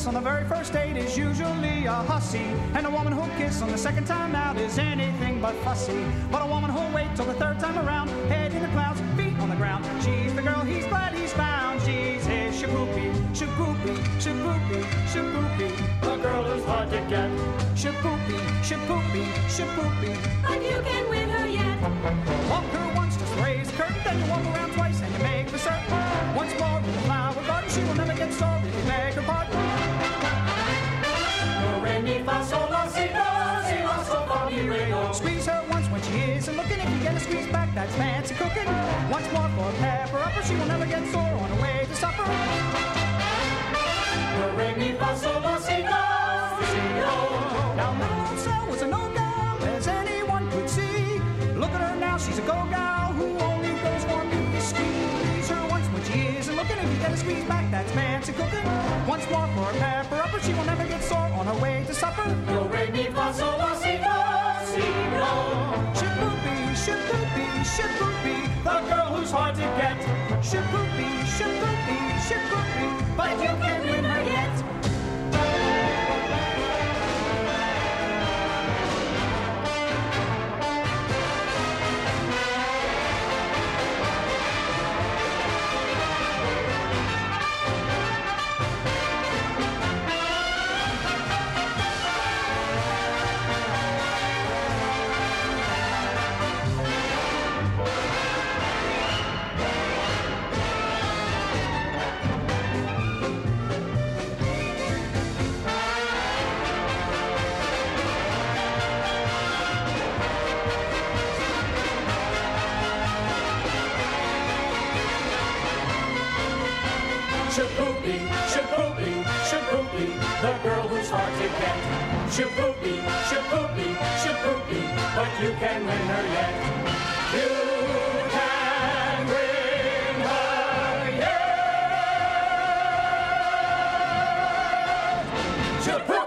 kiss on the very first date is usually a hussy. And a woman who'll kiss on the second time out is anything but fussy. But a woman who'll wait till the third time around, head in the clouds, feet on the ground. She's the girl he's glad he's found. She's his shipoopi, shipoopi, shipoopi, shipoopi. The girl who's hard to get. Shipoopi, shipoopi, shipoopi. But you can win her yet. Walk her once, just raise the curtain, then you walk around twice and you make for certain. Once more in the flower garden, she will never Squeeze her once when she isn't looking. If you get a squeeze back, that's fancy cooking. Once more for pepper upper, she will never get sore on her way to supper. Now, little was a no gal, as anyone could see. Look at her now, she's a go gal who only goes for. Squeeze her once when she looking. If you get a squeeze back, that's fancy cooking. Once more for pepper upper, she will never get sore on her way to supper. Shaboopy, The girl who's hard to get. shipoopi, shipoopi, shipoopi. But you can Shipoopi, shipoopi, shipoopi, the girl who's hard to get. Shipoopi, shipoopi, shipoopi, but you can win her yet. You can win her yet. Shipoopi.